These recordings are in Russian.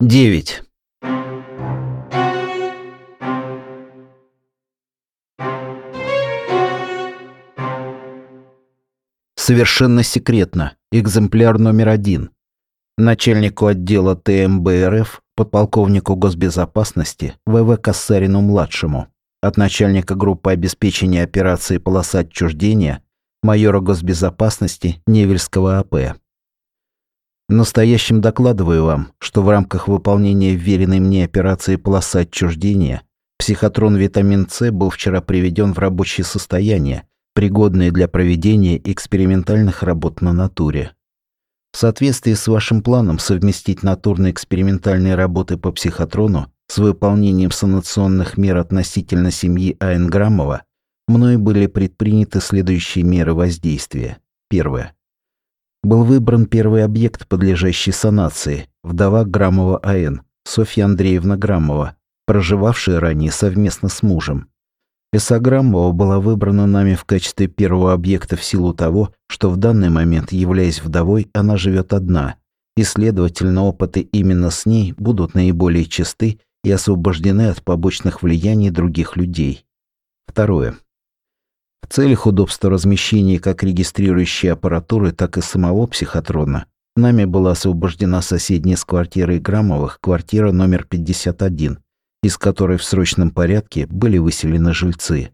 9. Совершенно секретно. Экземпляр номер один. Начальнику отдела ТМБРФ, подполковнику госбезопасности ВВ Кассарину-младшему. От начальника группы обеспечения операции «Полоса отчуждения» майора госбезопасности Невельского АП. Настоящим докладываю вам, что в рамках выполнения вверенной мне операции «Полоса отчуждения» психотрон витамин С был вчера приведен в рабочее состояние, пригодное для проведения экспериментальных работ на натуре. В соответствии с вашим планом совместить натурно-экспериментальные работы по психотрону с выполнением санационных мер относительно семьи А.Н. Граммова, мной были предприняты следующие меры воздействия. Первое. Был выбран первый объект, подлежащий санации, вдова Грамова А.Н., Софья Андреевна Грамова, проживавшая ранее совместно с мужем. Эса Грамова была выбрана нами в качестве первого объекта в силу того, что в данный момент, являясь вдовой, она живет одна, и, следовательно, опыты именно с ней будут наиболее чисты и освобождены от побочных влияний других людей. Второе. В целях удобства размещения как регистрирующей аппаратуры, так и самого психотрона, нами была освобождена соседняя с квартирой Грамовых квартира номер 51, из которой в срочном порядке были выселены жильцы.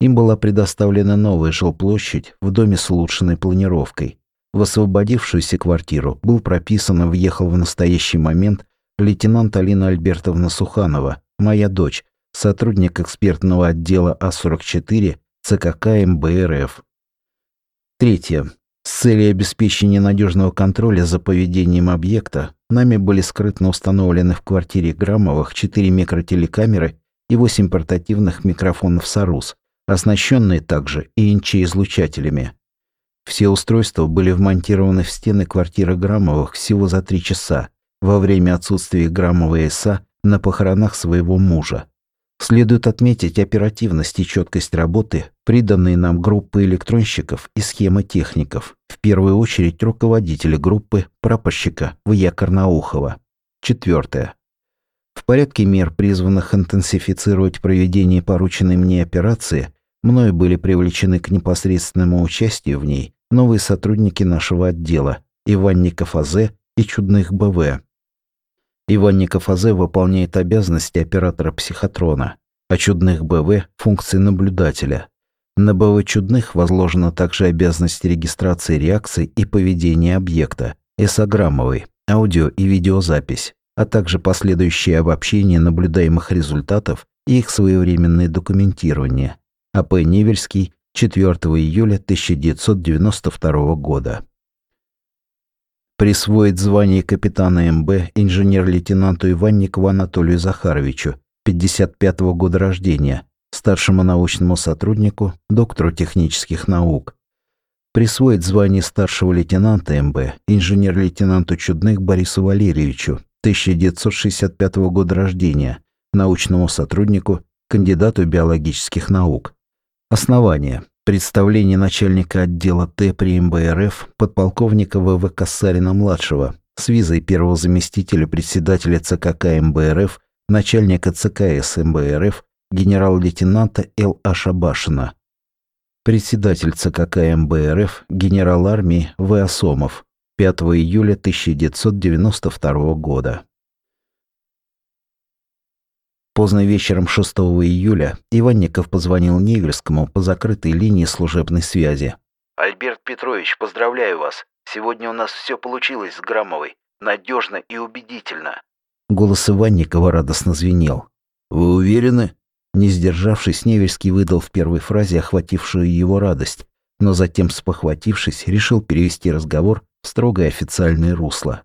Им была предоставлена новая жилплощадь в доме с улучшенной планировкой. В освободившуюся квартиру был прописан и въехал в настоящий момент лейтенант Алина Альбертовна Суханова, моя дочь, сотрудник экспертного отдела А44 ЦКК МБРФ. Третье. С целью обеспечения надежного контроля за поведением объекта, нами были скрытно установлены в квартире Граммовых 4 микротелекамеры и 8 портативных микрофонов «Сарус», оснащенные также ИНЧ-излучателями. Все устройства были вмонтированы в стены квартиры Граммовых всего за три часа, во время отсутствия Граммова ИСА на похоронах своего мужа. Следует отметить оперативность и четкость работы, приданные нам группы электронщиков и схемотехников, в первую очередь руководителя группы прапорщика В.Я. Карнаухова. Четвертое. В порядке мер, призванных интенсифицировать проведение порученной мне операции, мною были привлечены к непосредственному участию в ней новые сотрудники нашего отдела Иванников А.З. и Чудных Б.В. Иванников АЗ выполняет обязанности оператора психотрона, а Чудных БВ – функции наблюдателя. На БВ Чудных возложена также обязанность регистрации реакций и поведения объекта, эсограммовой, аудио- и видеозапись, а также последующее обобщение наблюдаемых результатов и их своевременное документирование. А.П. Невельский, 4 июля 1992 года присвоить звание капитана МБ инженер-лейтенанту Иванникову Анатолию Захаровичу, 55-го года рождения, старшему научному сотруднику, доктору технических наук. Присвоить звание старшего лейтенанта МБ инженер-лейтенанту Чудных Борису Валерьевичу, 1965 года рождения, научному сотруднику, кандидату биологических наук. Основание. Представление начальника отдела Т при МБРФ подполковника ВВ Кассарина-младшего с визой первого заместителя председателя ЦКК МБРФ, начальника ЦКС МБРФ, генерал-лейтенанта Л.А. Шабашина. Председатель ЦКК МБРФ, генерал армии В. Осомов. 5 июля 1992 года. Поздно вечером 6 июля Иванников позвонил Невельскому по закрытой линии служебной связи. «Альберт Петрович, поздравляю вас. Сегодня у нас все получилось с Грамовой. Надежно и убедительно». Голос Иванникова радостно звенел. «Вы уверены?» Не сдержавшись, Невельский выдал в первой фразе охватившую его радость, но затем, спохватившись, решил перевести разговор в строгое официальное русло.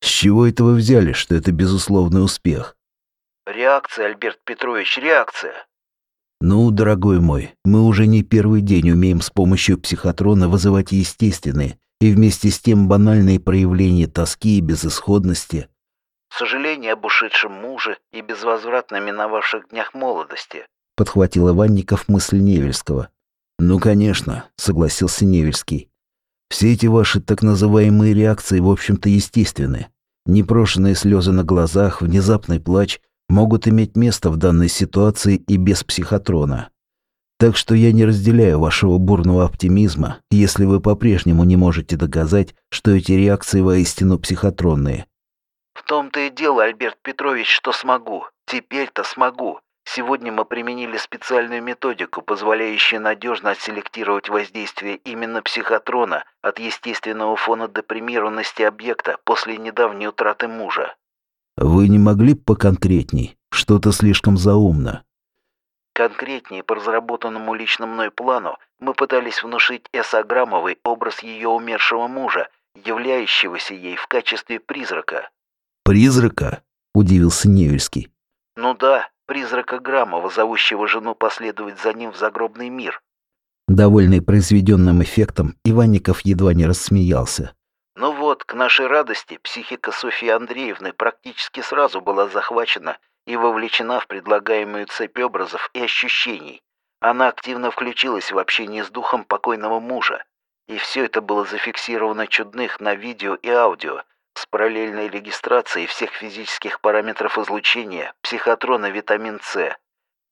«С чего это вы взяли, что это безусловный успех?» Реакция, Альберт Петрович, реакция. Ну, дорогой мой, мы уже не первый день умеем с помощью психотрона вызывать естественные и вместе с тем банальные проявления тоски и безысходности. Сожаление об ушедшем муже и безвозвратно миновавших днях молодости. Подхватил Иванников мысль Невельского. Ну, конечно, согласился Невельский. Все эти ваши так называемые реакции, в общем-то, естественны. Непрошенные слезы на глазах, внезапный плач могут иметь место в данной ситуации и без психотрона. Так что я не разделяю вашего бурного оптимизма, если вы по-прежнему не можете доказать, что эти реакции воистину психотронные. В том-то и дело, Альберт Петрович, что смогу. Теперь-то смогу. Сегодня мы применили специальную методику, позволяющую надежно отселектировать воздействие именно психотрона от естественного фона депримированности объекта после недавней утраты мужа. Вы не могли бы поконкретней? Что-то слишком заумно. Конкретнее по разработанному лично мной плану мы пытались внушить Эсограммовой образ ее умершего мужа, являющегося ей в качестве призрака. «Призрака?» – удивился Невельский. «Ну да, призрака Грамова, зовущего жену последовать за ним в загробный мир». Довольный произведенным эффектом, Иванников едва не рассмеялся. Вот, к нашей радости, психика Софьи Андреевны практически сразу была захвачена и вовлечена в предлагаемую цепь образов и ощущений. Она активно включилась в общение с духом покойного мужа. И все это было зафиксировано чудных на видео и аудио, с параллельной регистрацией всех физических параметров излучения, психотрона витамин С.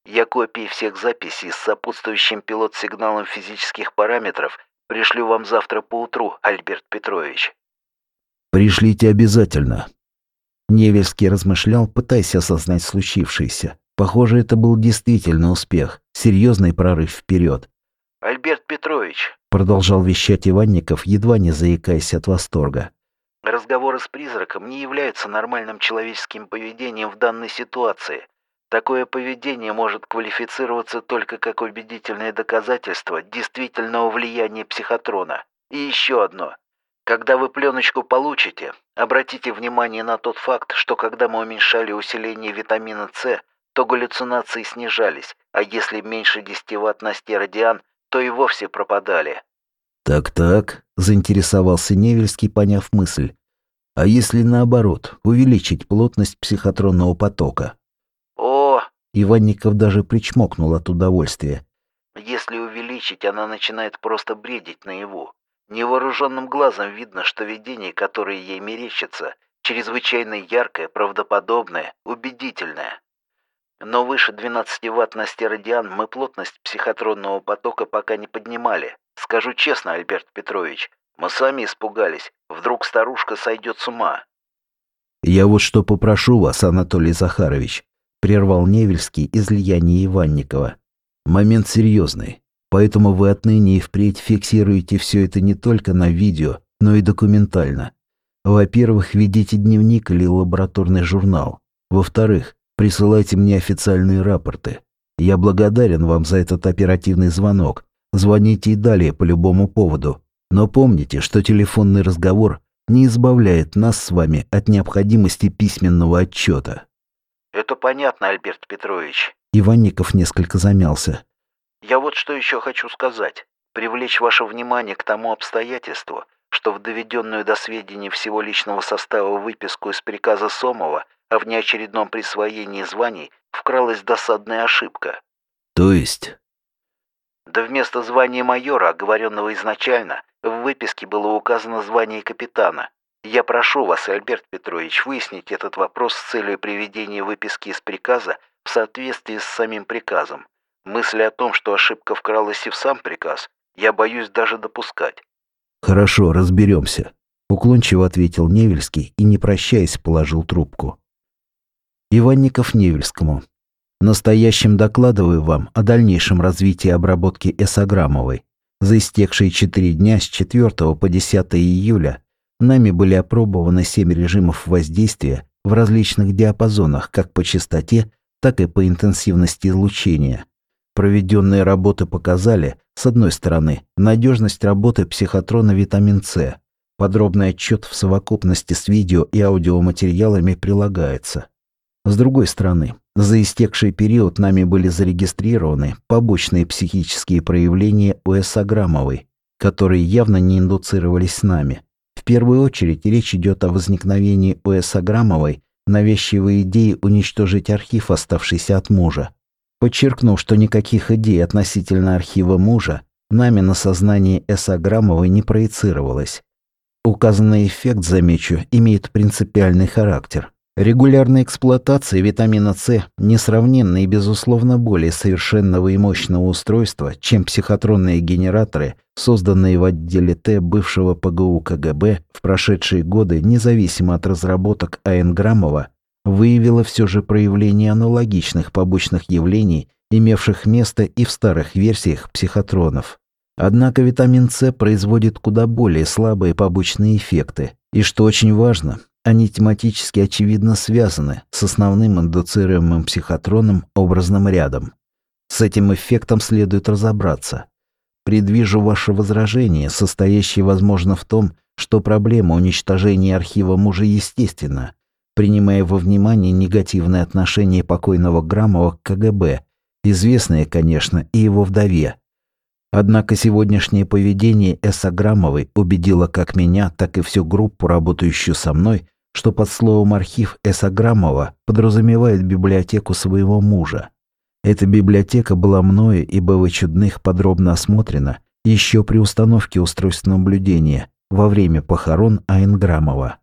Я копии всех записей с сопутствующим пилот-сигналом физических параметров пришлю вам завтра поутру, Альберт Петрович. Пришлите обязательно. Невельский размышлял, пытаясь осознать случившееся. Похоже, это был действительно успех, серьезный прорыв вперед. «Альберт Петрович», — продолжал вещать Иванников, едва не заикаясь от восторга. «разговоры с призраком не являются нормальным человеческим поведением в данной ситуации. Такое поведение может квалифицироваться только как убедительное доказательство действительного влияния психотрона. И еще одно. Когда вы пленочку получите, обратите внимание на тот факт, что когда мы уменьшали усиление витамина С, то галлюцинации снижались, а если меньше 10 ватт на стеродиан, то и вовсе пропадали. «Так-так», — заинтересовался Невельский, поняв мысль. «А если наоборот, увеличить плотность психотронного потока?» «О!» — Иванников даже причмокнул от удовольствия. «Если увеличить, она начинает просто бредить наяву. Невооруженным глазом видно, что видение, которое ей мерещится, чрезвычайно яркое, правдоподобное, убедительное. Но выше 12 ватт на стеродиан мы плотность психотронного потока пока не поднимали. Скажу честно, Альберт Петрович, мы сами испугались. Вдруг старушка сойдет с ума. «Я вот что попрошу вас, Анатолий Захарович», — прервал Невельский излияние Иванникова. «Момент серьезный. Поэтому вы отныне и впредь фиксируете все это не только на видео, но и документально. Во-первых, ведите дневник или лабораторный журнал. Во-вторых, присылайте мне официальные рапорты. Я благодарен вам за этот оперативный звонок. Звоните и далее по любому поводу. Но помните, что телефонный разговор не избавляет нас с вами от необходимости письменного отчета. Это понятно, Альберт Петрович. Иванников несколько замялся. Вот что еще хочу сказать. Привлечь ваше внимание к тому обстоятельству, что в доведенную до сведения всего личного состава выписку из приказа Сомова о внеочередном присвоении званий вкралась досадная ошибка. То есть? Да вместо звания майора, оговоренного изначально, в выписке было указано звание капитана. Я прошу вас, Альберт Петрович, выяснить этот вопрос с целью приведения выписки из приказа в соответствии с самим приказом. Мысли о том, что ошибка вкралась и в сам приказ, я боюсь даже допускать. Хорошо, разберемся. Уклончиво ответил Невельский и, не прощаясь, положил трубку. Иванников Невельскому. Настоящим докладываю вам о дальнейшем развитии обработки эсограммовой. За истекшие четыре дня с 4 по 10 июля нами были опробованы семь режимов воздействия в различных диапазонах как по частоте, так и по интенсивности излучения. Проведенные работы показали, с одной стороны, надежность работы психотрона витамин С. Подробный отчет в совокупности с видео и аудиоматериалами прилагается. С другой стороны, за истекший период нами были зарегистрированы побочные психические проявления у эсограммовой, которые явно не индуцировались нами. В первую очередь речь идет о возникновении у эсограммовой навязчивой идеи уничтожить архив, оставшийся от мужа, подчеркнув, что никаких идей относительно архива мужа нами на сознании Эсограммовой не проецировалось. Указанный эффект, замечу, имеет принципиальный характер. Регулярная эксплуатация витамина С несравненно и безусловно более совершенного и мощного устройства, чем психотронные генераторы, созданные в отделе Т бывшего ПГУ КГБ в прошедшие годы, независимо от разработок А.Н. Выявила все же проявление аналогичных побочных явлений, имевших место и в старых версиях психотронов. Однако витамин С производит куда более слабые побочные эффекты, и что очень важно, они тематически очевидно связаны с основным индуцируемым психотроном образным рядом. С этим эффектом следует разобраться. Предвижу ваше возражение, состоящее, возможно, в том, что проблема уничтожения архива мужа естественна, принимая во внимание негативное отношение покойного Грамова к КГБ, известное, конечно, и его вдове. Однако сегодняшнее поведение Эса Грамовой убедило как меня, так и всю группу, работающую со мной, что под словом «архив» Эсограммова подразумевает библиотеку своего мужа. Эта библиотека была мною и БВ Чудных подробно осмотрена еще при установке устройств наблюдения во время похорон Айнграмова.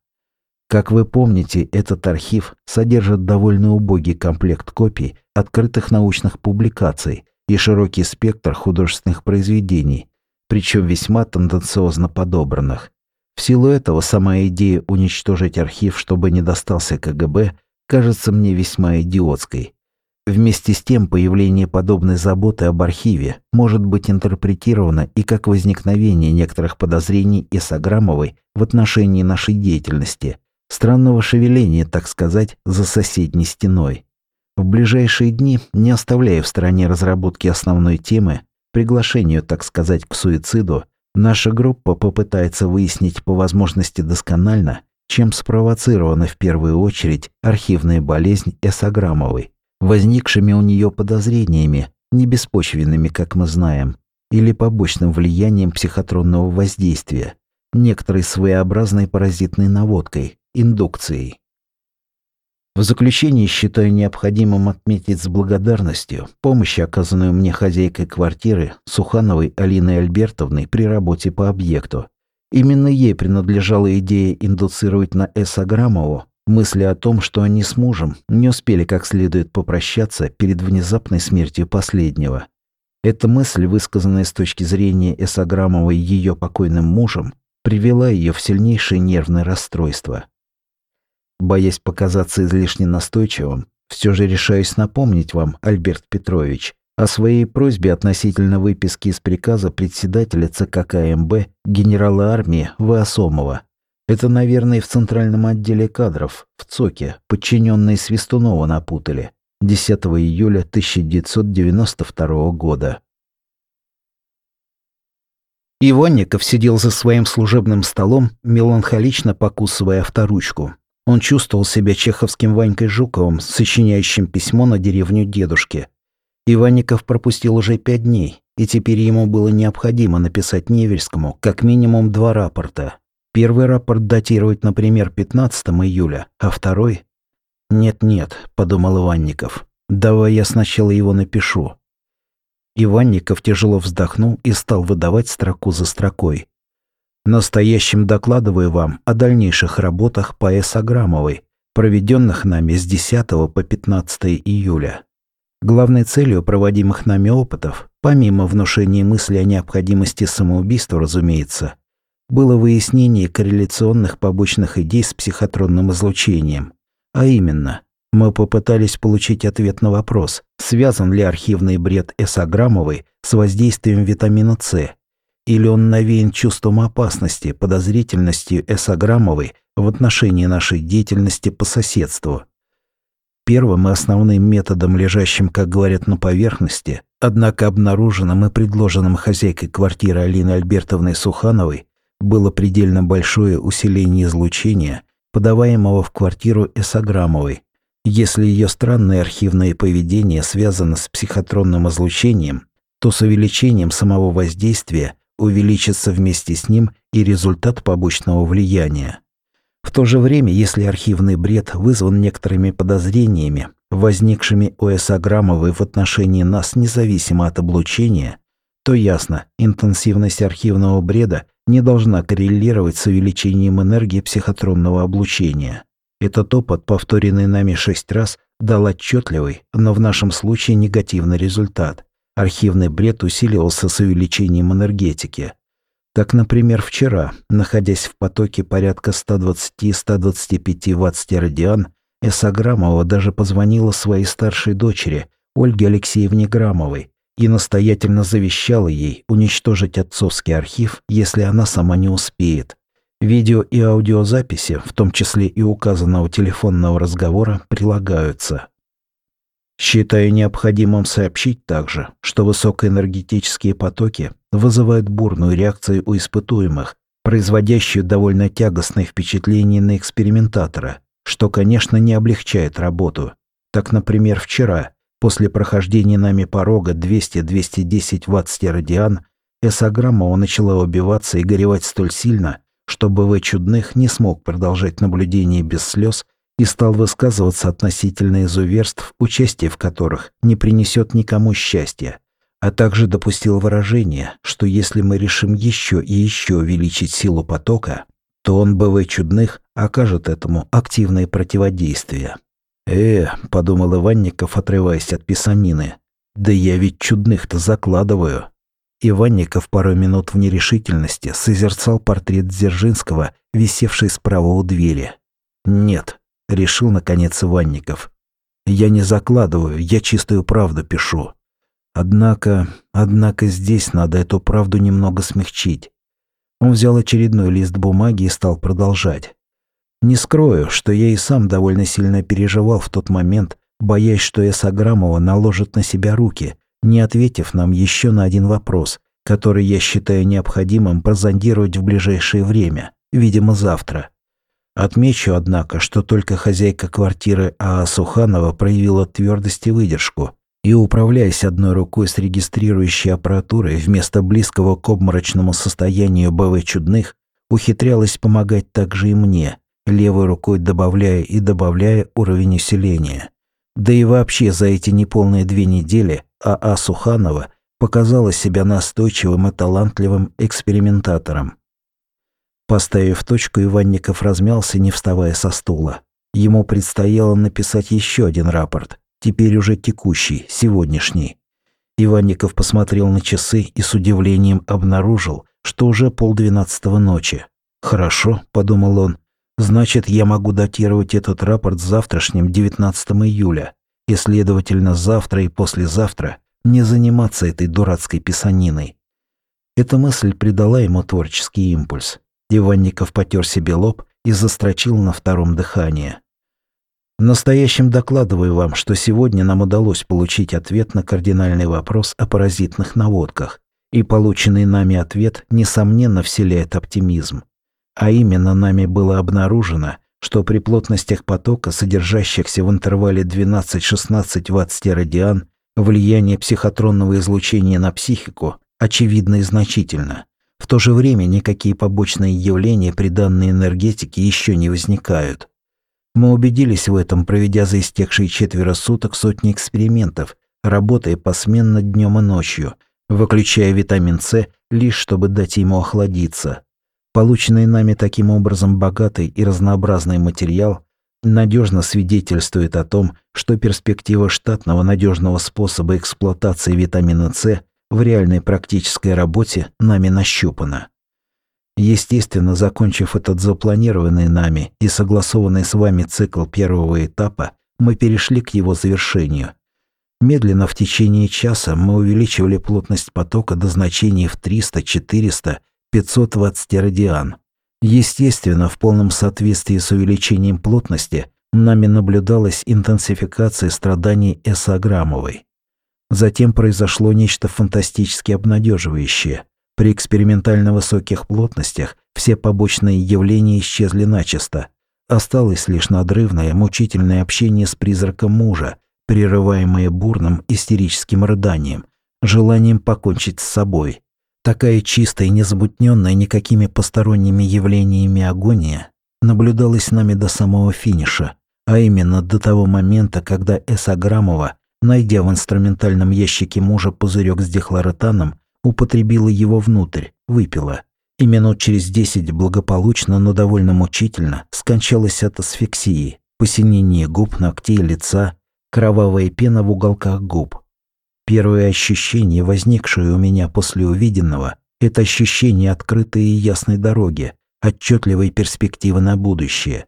Как вы помните, этот архив содержит довольно убогий комплект копий открытых научных публикаций и широкий спектр художественных произведений, причем весьма тенденциозно подобранных. В силу этого сама идея уничтожить архив, чтобы не достался КГБ, кажется мне весьма идиотской. Вместе с тем, появление подобной заботы об архиве может быть интерпретировано и как возникновение некоторых подозрений Исаграмовой в отношении нашей деятельности, странного шевеления, так сказать, за соседней стеной. В ближайшие дни, не оставляя в стороне разработки основной темы, приглашению, так сказать, к суициду, Наша группа попытается выяснить по возможности досконально, чем спровоцирована в первую очередь архивная болезнь Эсограммовой, возникшими у нее подозрениями, не беспочвенными, как мы знаем, или побочным влиянием психотронного воздействия, некоторой своеобразной паразитной наводкой, индукцией. В заключение считаю необходимым отметить с благодарностью помощь, оказанную мне хозяйкой квартиры Сухановой Алиной Альбертовной при работе по объекту. Именно ей принадлежала идея индуцировать на С. Аграмову мысли о том, что они с мужем не успели как следует попрощаться перед внезапной смертью последнего. Эта мысль, высказанная с точки зрения С. Аграмовой ее покойным мужем, привела ее в сильнейшее нервное расстройство. Боясь показаться излишне настойчивым, все же решаюсь напомнить вам, Альберт Петрович, о своей просьбе относительно выписки из приказа председателя ЦК КМБ генерала армии Васомова. Это, наверное, в центральном отделе кадров, в ЦОКе, подчиненные Свистунова напутали. 10 июля 1992 года. Иванников сидел за своим служебным столом, меланхолично покусывая авторучку. Он чувствовал себя чеховским Ванькой Жуковым, сочиняющим письмо на деревню дедушки. Иванников пропустил уже пять дней, и теперь ему было необходимо написать Невельскому как минимум два рапорта. Первый рапорт датировать, например, 15 июля, а второй... «Нет-нет», — подумал Иванников, — «давай я сначала его напишу». Иванников тяжело вздохнул и стал выдавать строку за строкой. Настоящим докладываю вам о дальнейших работах по Эсограммовой, проведенных нами с 10 по 15 июля. Главной целью проводимых нами опытов, помимо внушения мысли о необходимости самоубийства, разумеется, было выяснение корреляционных побочных идей с психотронным излучением. А именно, мы попытались получить ответ на вопрос, связан ли архивный бред Эсограммовой с воздействием витамина С или он навеян чувством опасности, подозрительностью эсограммовой в отношении нашей деятельности по соседству? Первым и основным методом, лежащим, как говорят, на поверхности, однако обнаруженным и предложенным хозяйкой квартиры Алины Альбертовной Сухановой, было предельно большое усиление излучения, подаваемого в квартиру Эсограммовой, если ее странное архивное поведение связано с психотронным излучением, то с увеличением самого воздействия увеличится вместе с ним и результат побочного влияния. В то же время, если архивный бред вызван некоторыми подозрениями, возникшими у Эсограммовой в отношении нас независимо от облучения, то ясно, интенсивность архивного бреда не должна коррелировать с увеличением энергии психотронного облучения. Этот опыт, повторенный нами шесть раз, дал отчетливый, но в нашем случае негативный результат. Архивный бред усиливался с увеличением энергетики. Так, например, вчера, находясь в потоке порядка 120-125 ватт-стеродиан, Эса Грамова даже позвонила своей старшей дочери, Ольге Алексеевне Грамовой, и настоятельно завещала ей уничтожить отцовский архив, если она сама не успеет. Видео и аудиозаписи, в том числе и указанного телефонного разговора, прилагаются. Считаю необходимым сообщить также, что высокоэнергетические потоки вызывают бурную реакцию у испытуемых, производящую довольно тягостное впечатление на экспериментатора, что, конечно, не облегчает работу. Так, например, вчера, после прохождения нами порога 200-210 Вт стеродиан, эсограмма начала убиваться и горевать столь сильно, что БВ Чудных не смог продолжать наблюдение без слез и стал высказываться относительно изуверств, участие в которых не принесет никому счастья, а также допустил выражение, что если мы решим еще и еще увеличить силу потока, то он, БВ Чудных, окажет этому активное противодействие. «Э», — подумал Иванников, отрываясь от писанины, «да я ведь Чудных-то закладываю». Иванников пару минут в нерешительности созерцал портрет Дзержинского, висевший справа у двери. «Нет», — решил наконец Иванников. «Я не закладываю, я чистую правду пишу. Однако, однако здесь надо эту правду немного смягчить. Он взял очередной лист бумаги и стал продолжать. Не скрою, что я и сам довольно сильно переживал в тот момент, боясь, что Эсаграмова наложит на себя руки, не ответив нам еще на один вопрос, который я считаю необходимым прозондировать в ближайшее время, видимо, завтра. Отмечу, однако, что только хозяйка квартиры А.А. Суханова проявила твердость и выдержку, и, управляясь одной рукой с регистрирующей аппаратурой вместо близкого к обморочному состоянию БВ чудных, ухитрялась помогать также и мне, левой рукой добавляя и добавляя уровень усиления. Да и вообще за эти неполные две недели А.А. Суханова показала себя настойчивым и талантливым экспериментатором. Поставив точку, Иванников размялся, не вставая со стула. Ему предстояло написать еще один рапорт – теперь уже текущий, сегодняшний. Иванников посмотрел на часы и с удивлением обнаружил, что уже полдвенадцатого ночи. «Хорошо», — подумал он, — «значит, я могу датировать этот рапорт завтрашним 19 июля, и, следовательно, завтра и послезавтра не заниматься этой дурацкой писаниной». Эта мысль придала ему творческий импульс. Иванников потер себе лоб и застрочил на втором дыхании. Настоящим докладываю вам, что сегодня нам удалось получить ответ на кардинальный вопрос о паразитных наводках, и полученный нами ответ, несомненно, вселяет оптимизм. А именно нами было обнаружено, что при плотностях потока, содержащихся в интервале 12-16 Вт-стеродиан, влияние психотронного излучения на психику очевидно и значительно. В то же время никакие побочные явления при данной энергетике еще не возникают. Мы убедились в этом, проведя за истекшие четверо суток сотни экспериментов, работая посменно днем и ночью, выключая витамин С лишь чтобы дать ему охладиться. Полученный нами таким образом богатый и разнообразный материал надежно свидетельствует о том, что перспектива штатного надежного способа эксплуатации витамина С в реальной практической работе нами нащупана. Естественно, закончив этот запланированный нами и согласованный с вами цикл первого этапа, мы перешли к его завершению. Медленно в течение часа мы увеличивали плотность потока до значений в 300, 400, 500 ватт-стеродиан. Естественно, в полном соответствии с увеличением плотности нами наблюдалась интенсификация страданий эсограммовой. Затем произошло нечто фантастически обнадеживающее. При экспериментально высоких плотностях все побочные явления исчезли начисто. Осталось лишь надрывное, мучительное общение с призраком мужа, прерываемое бурным истерическим рыданием, желанием покончить с собой. Такая чистая незамутненная никакими посторонними явлениями агония наблюдалась нами до самого финиша, а именно до того момента, когда Эсаграмова, найдя в инструментальном ящике мужа пузырек с дихлоротаном, употребила его внутрь, выпила. И минут через десять благополучно, но довольно мучительно скончалась от асфиксии, посинение губ, ногтей, лица, кровавая пена в уголках губ. Первое ощущение, возникшее у меня после увиденного, это ощущение открытой и ясной дороги, отчетливой перспективы на будущее.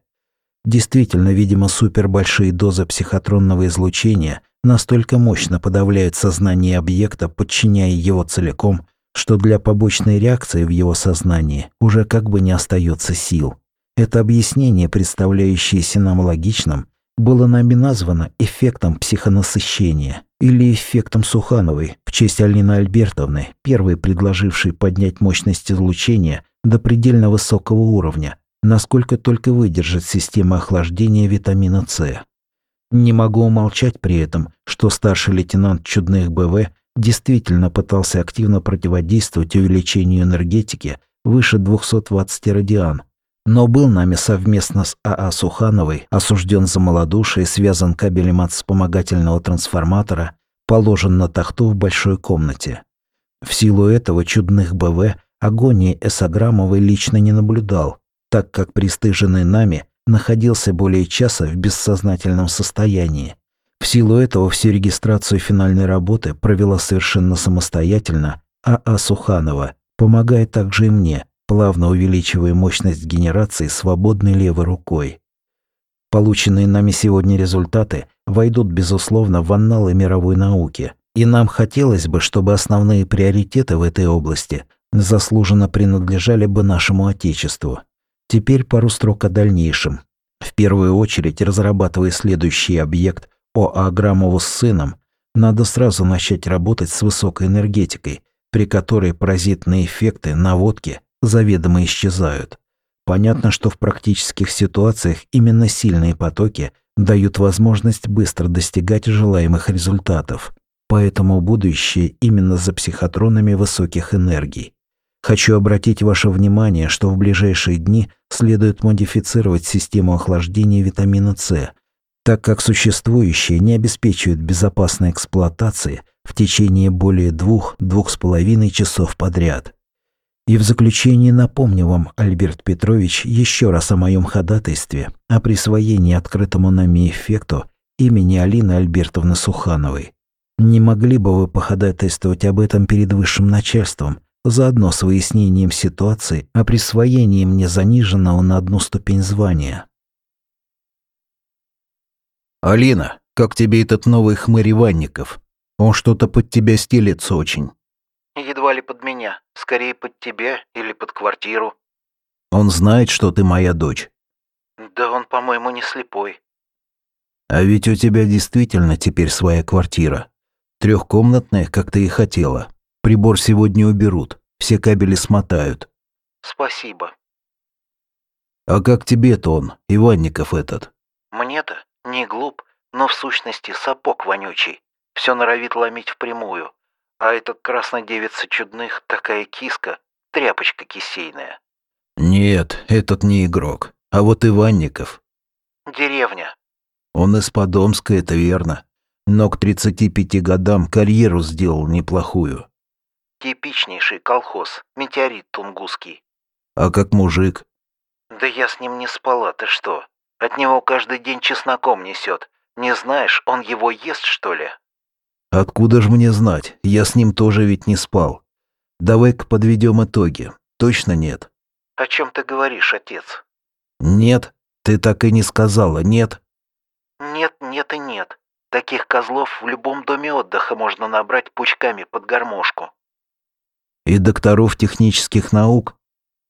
Действительно, видимо, супербольшие дозы психотронного излучения настолько мощно подавляют сознание объекта, подчиняя его целиком, что для побочной реакции в его сознании уже как бы не остается сил. Это объяснение, представляющееся нам логичным, было нами названо эффектом психонасыщения или эффектом Сухановой в честь Алины Альбертовны, первой предложившей поднять мощность излучения до предельно высокого уровня, насколько только выдержит система охлаждения витамина С. Не могу умолчать при этом, что старший лейтенант Чудных БВ действительно пытался активно противодействовать увеличению энергетики выше 220 радиан, но был нами совместно с АА Сухановой осужден за малодушие, связан кабелем от вспомогательного трансформатора, положен на тахту в большой комнате. В силу этого чудных БВ агонии Эсограммовой лично не наблюдал, так как пристыженный нами находился более часа в бессознательном состоянии. В силу этого всю регистрацию финальной работы провела совершенно самостоятельно АА Суханова, помогая также и мне – плавно увеличивая мощность генерации свободной левой рукой. Полученные нами сегодня результаты войдут, безусловно, в анналы мировой науки, и нам хотелось бы, чтобы основные приоритеты в этой области заслуженно принадлежали бы нашему Отечеству. Теперь пару строк о дальнейшем. В первую очередь, разрабатывая следующий объект О. Аграмову с сыном, надо сразу начать работать с высокой энергетикой, при которой паразитные эффекты наводки заведомо исчезают. Понятно, что в практических ситуациях именно сильные потоки дают возможность быстро достигать желаемых результатов. Поэтому будущее именно за психотронами высоких энергий. Хочу обратить ваше внимание, что в ближайшие дни следует модифицировать систему охлаждения витамина С, так как существующие не обеспечивают безопасной эксплуатации в течение более двух-двух с половиной часов подряд. И в заключение напомню вам, Альберт Петрович, еще раз о моем ходатайстве о присвоении открытому нами эффекту имени Алины Альбертовны Сухановой. Не могли бы вы походатайствовать об этом перед высшим начальством, заодно с выяснением ситуации о присвоении мне заниженного на одну ступень звания? «Алина, как тебе этот новый хмырь Иванников? Он что-то под тебя стелится очень». Едва ли под меня. Скорее под тебя или под квартиру. Он знает, что ты моя дочь. Да он, по-моему, не слепой. А ведь у тебя действительно теперь своя квартира. Трехкомнатная, как ты и хотела. Прибор сегодня уберут. Все кабели смотают. Спасибо. А как тебе-то он, Иванников этот? Мне-то не глуп, но в сущности сапог вонючий. Все норовит ломить впрямую. А этот краснодевица чудных такая киска, тряпочка кисейная. Нет, этот не игрок. А вот Иванников. Деревня. Он из Подомска, это верно. Но к 35 годам карьеру сделал неплохую. Типичнейший колхоз, метеорит тунгусский. А как мужик? Да я с ним не спала, ты что? От него каждый день чесноком несет. Не знаешь, он его ест, что ли? Откуда ж мне знать? Я с ним тоже ведь не спал. Давай-ка подведем итоги. Точно нет. О чем ты говоришь, отец? Нет. Ты так и не сказала, нет? Нет, нет и нет. Таких козлов в любом доме отдыха можно набрать пучками под гармошку. И докторов технических наук?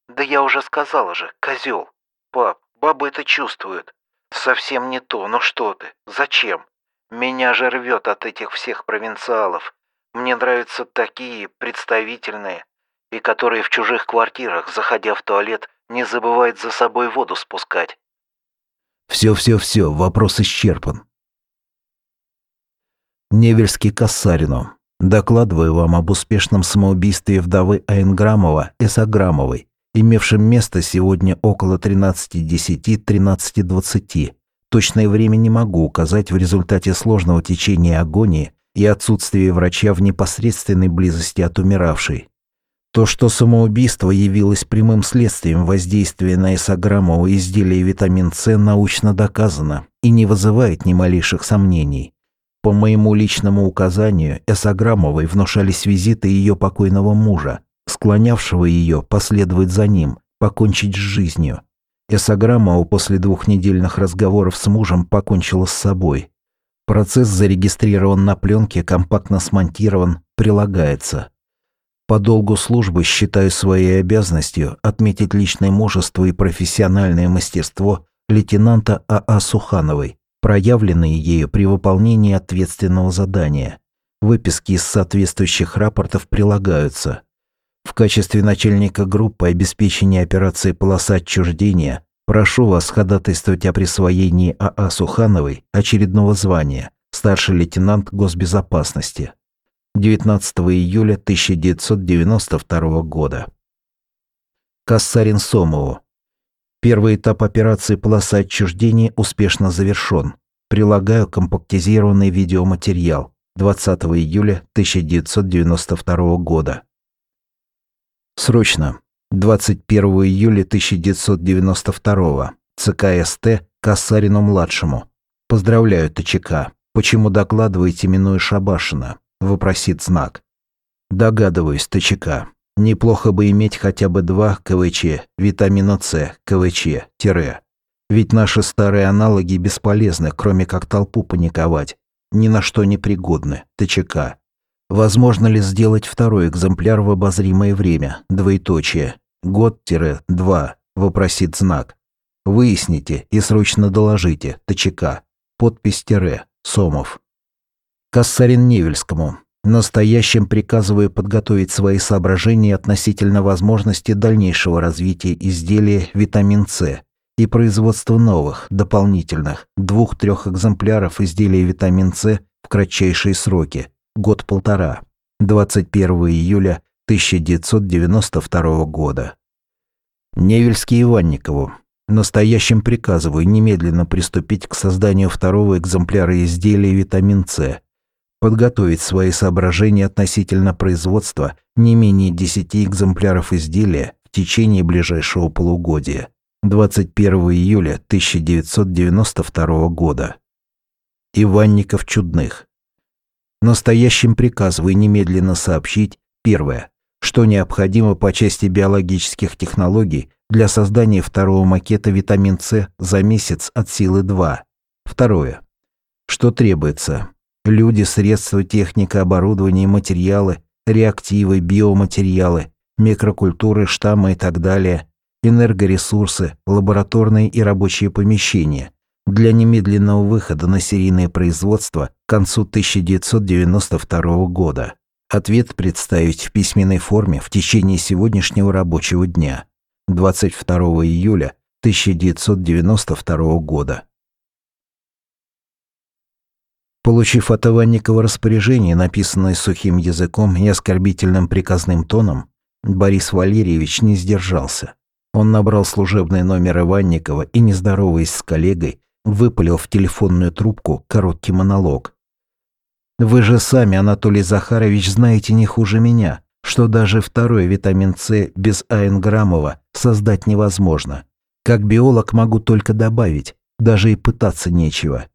Да я уже сказала же, козел. Пап, бабы это чувствуют. Совсем не то, ну что ты, зачем? Меня же рвет от этих всех провинциалов. Мне нравятся такие представительные, и которые в чужих квартирах, заходя в туалет, не забывают за собой воду спускать. Все-все-все, вопрос исчерпан. Невельский Кассарину. Докладываю вам об успешном самоубийстве вдовы Айнграмова Эсограмовой, имевшем место сегодня около 13.10-13.20 Точное время не могу указать в результате сложного течения агонии и отсутствие врача в непосредственной близости от умиравшей. То, что самоубийство явилось прямым следствием воздействия на эсограмму изделия витамин С, научно доказано и не вызывает ни малейших сомнений. По моему личному указанию, Эсограммовой внушались визиты ее покойного мужа, склонявшего ее последовать за ним, покончить с жизнью. Эсограммова после двухнедельных разговоров с мужем покончила с собой. Процесс зарегистрирован на пленке, компактно смонтирован, прилагается. По долгу службы считаю своей обязанностью отметить личное мужество и профессиональное мастерство лейтенанта А.А. Сухановой, проявленные ею при выполнении ответственного задания. Выписки из соответствующих рапортов прилагаются. В качестве начальника группы обеспечения операции «Полоса отчуждения» прошу вас ходатайствовать о присвоении А.А. Сухановой очередного звания старший лейтенант госбезопасности. 19 июля 1992 года. Кассарин Сомову. Первый этап операции «Полоса отчуждения» успешно завершен. Прилагаю компактизированный видеоматериал. 20 июля 1992 года. Срочно. 21 июля 1992 ЦК СТ Кассарину-младшему. Поздравляю, ТЧК. Почему докладываете, минуя Шабашина? Вопросит знак. Догадываюсь, ТЧК. Неплохо бы иметь хотя бы два КВЧ, витамина С, КВЧ, тире. Ведь наши старые аналоги бесполезны, кроме как толпу паниковать. Ни на что не пригодны, ТЧК. Возможно ли сделать второй экземпляр в обозримое время, двоеточие, год-два, вопросит знак. Выясните и срочно доложите, ТЧК. Подпись-тире, Сомов. Настоящим приказываю подготовить свои соображения относительно возможности дальнейшего развития изделия витамин С и производства новых, дополнительных, двух-трех экземпляров изделия витамин С в кратчайшие сроки, год-полтора, 21 июля 1992 года. Невельский Иванникову. Настоящим приказываю немедленно приступить к созданию второго экземпляра изделия витамин С подготовить свои соображения относительно производства не менее 10 экземпляров изделия в течение ближайшего полугодия. 21 июля 1992 года. Иванников Чудных. Настоящим приказываю немедленно сообщить, первое, что необходимо по части биологических технологий для создания второго макета витамин С за месяц от силы 2. Второе, что требуется Люди, средства, техника, оборудование, материалы, реактивы, биоматериалы, микрокультуры, штаммы и так далее, энергоресурсы, лабораторные и рабочие помещения для немедленного выхода на серийное производство к концу 1992 года. Ответ представить в письменной форме в течение сегодняшнего рабочего дня, 22 июля 1992 года. Получив от Иванникова распоряжение, написанное сухим языком и оскорбительным приказным тоном, Борис Валерьевич не сдержался. Он набрал служебный номер Иванникова и, не здороваясь с коллегой, выпалил в телефонную трубку короткий монолог. «Вы же сами, Анатолий Захарович, знаете не хуже меня, что даже второй витамин С без Аенграммова создать невозможно. Как биолог могу только добавить, даже и пытаться нечего.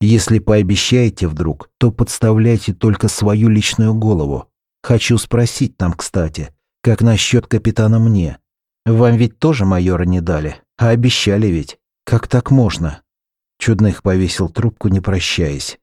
Если пообещаете вдруг, то подставляйте только свою личную голову. Хочу спросить там, кстати, как насчет капитана мне? Вам ведь тоже майора не дали, а обещали ведь. Как так можно?» Чудных повесил трубку, не прощаясь.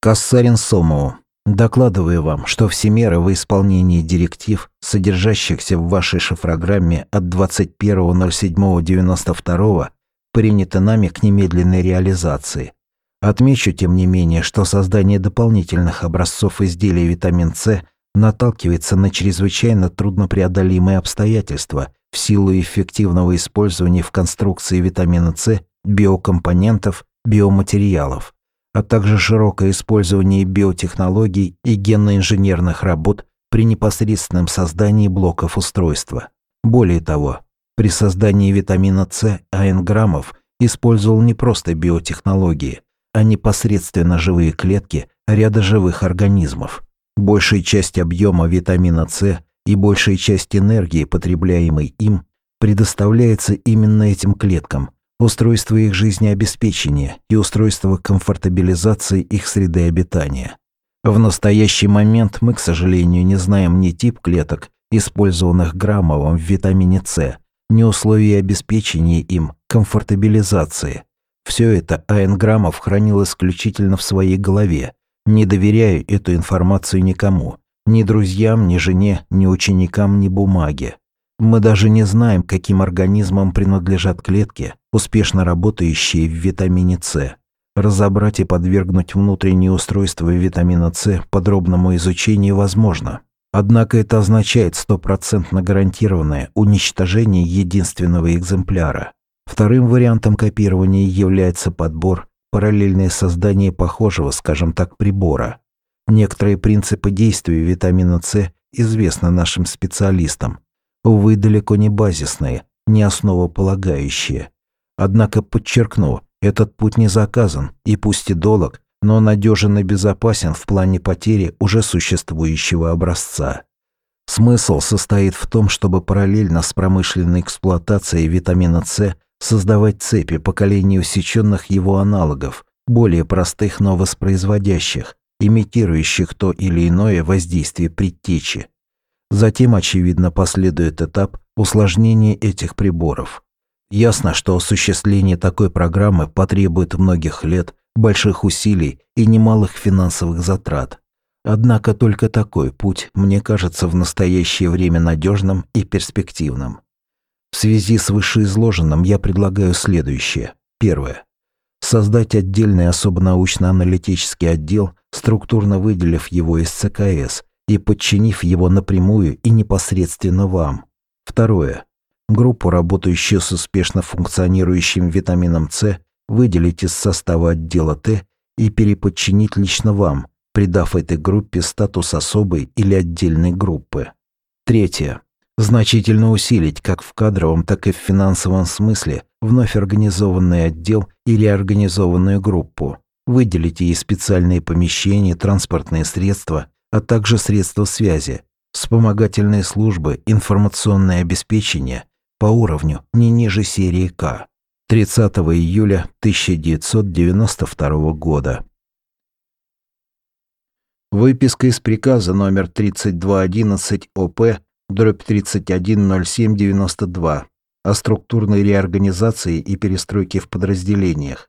Кассарин Сомову. Докладываю вам, что все меры в исполнении директив, содержащихся в вашей шифрограмме от 21.07.92 приняты нами к немедленной реализации. Отмечу, тем не менее, что создание дополнительных образцов изделий витамин С наталкивается на чрезвычайно труднопреодолимые обстоятельства в силу эффективного использования в конструкции витамина С биокомпонентов, биоматериалов, а также широкое использование биотехнологий и генно-инженерных работ при непосредственном создании блоков устройства. Более того, при создании витамина С Аенграммов использовал не просто биотехнологии, а непосредственно живые клетки ряда живых организмов. Большая часть объема витамина С и большая часть энергии, потребляемой им, предоставляется именно этим клеткам, устройство их жизнеобеспечения и устройство комфортабилизации их среды обитания. В настоящий момент мы, к сожалению, не знаем ни тип клеток, использованных Граммовым в витамине С, ни условий обеспечения им комфортабилизации. Все это А.Н. Граммов хранил исключительно в своей голове, не доверяю эту информацию никому, ни друзьям, ни жене, ни ученикам, ни бумаге. Мы даже не знаем, каким организмам принадлежат клетки, успешно работающие в витамине С. Разобрать и подвергнуть внутренние устройства витамина С подробному изучению возможно. Однако это означает стопроцентно гарантированное уничтожение единственного экземпляра. Вторым вариантом копирования является подбор параллельное создание похожего, скажем так, прибора. Некоторые принципы действия витамина С известны нашим специалистам. Увы, далеко не базисные, не основополагающие. Однако, подчеркну, этот путь не заказан, и пусть и долг, но надежен и безопасен в плане потери уже существующего образца. Смысл состоит в том, чтобы параллельно с промышленной эксплуатацией витамина С создавать цепи поколений усеченных его аналогов, более простых, но воспроизводящих, имитирующих то или иное воздействие предтечи. Затем, очевидно, последует этап усложнения этих приборов. Ясно, что осуществление такой программы потребует многих лет, больших усилий и немалых финансовых затрат. Однако только такой путь мне кажется в настоящее время надежным и перспективным. В связи с вышеизложенным я предлагаю следующее. Первое. Создать отдельный особо научно-аналитический отдел, структурно выделив его из ЦКС и подчинив его напрямую и непосредственно вам. Второе. Группу, работающую с успешно функционирующим витамином С, выделить из состава отдела Т и переподчинить лично вам, придав этой группе статус особой или отдельной группы. Третье значительно усилить как в кадровом, так и в финансовом смысле вновь организованный отдел или организованную группу, выделить ей специальные помещения, транспортные средства, а также средства связи, вспомогательные службы, информационное обеспечение по уровню не ниже серии К. 30 июля 1992 года. Выписка из приказа номер 3211 ОП дробь 310792 о структурной реорганизации и перестройке в подразделениях.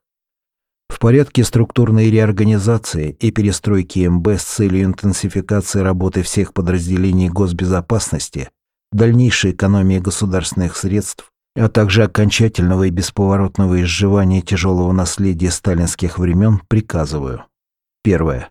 В порядке структурной реорганизации и перестройки МБ с целью интенсификации работы всех подразделений госбезопасности, дальнейшей экономии государственных средств, а также окончательного и бесповоротного изживания тяжелого наследия сталинских времен приказываю. Первое.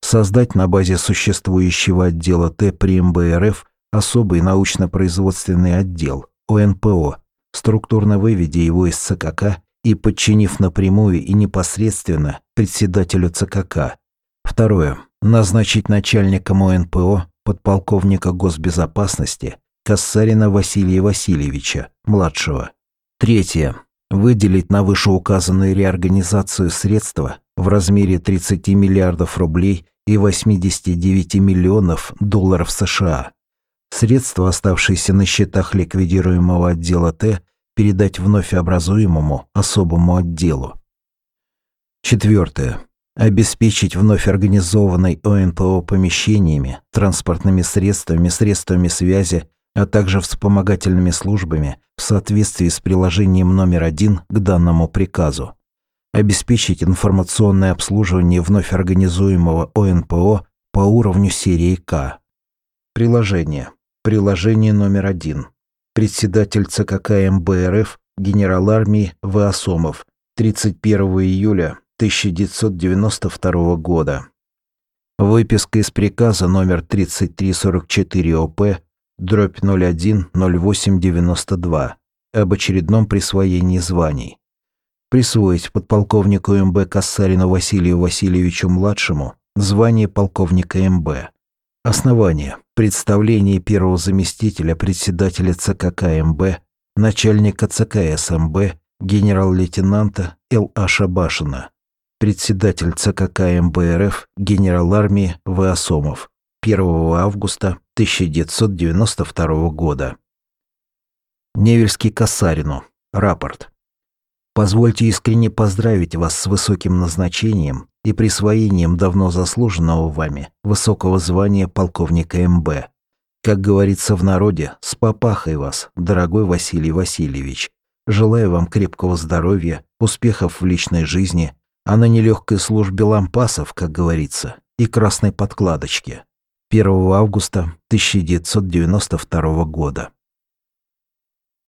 Создать на базе существующего отдела Т при МБРФ особый научно-производственный отдел, ОНПО, структурно выведя его из ЦКК и подчинив напрямую и непосредственно председателю ЦКК. Второе. Назначить начальником ОНПО подполковника госбезопасности Кассарина Василия Васильевича, младшего. Третье. Выделить на вышеуказанную реорганизацию средства в размере 30 миллиардов рублей и 89 миллионов долларов США Средства, оставшиеся на счетах ликвидируемого отдела Т, передать вновь образуемому особому отделу. Четвертое. Обеспечить вновь организованной ОНПО помещениями, транспортными средствами, средствами связи, а также вспомогательными службами в соответствии с приложением номер один к данному приказу. Обеспечить информационное обслуживание вновь организуемого ОНПО по уровню серии К. Приложение. Приложение номер один. Председатель ЦКК МБРФ, генерал армии В. Асомов. 31 июля 1992 года. Выписка из приказа номер 3344 ОП, дробь 010892 об очередном присвоении званий. Присвоить подполковнику МБ Кассарину Василию Васильевичу-младшему звание полковника МБ. Основание. Представление первого заместителя председателя ЦК КМБ, начальника ЦК СМБ, генерал-лейтенанта Л.А. Шабашина. председатель ЦК МБРФ, генерал армии В. Асомов, 1 августа 1992 года. Невельский Касарину. Рапорт. Позвольте искренне поздравить вас с высоким назначением и присвоением давно заслуженного вами высокого звания полковника МБ. Как говорится в народе, с попахой вас, дорогой Василий Васильевич. Желаю вам крепкого здоровья, успехов в личной жизни, а на нелегкой службе лампасов, как говорится, и красной подкладочки. 1 августа 1992 года.